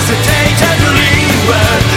hesitate and leave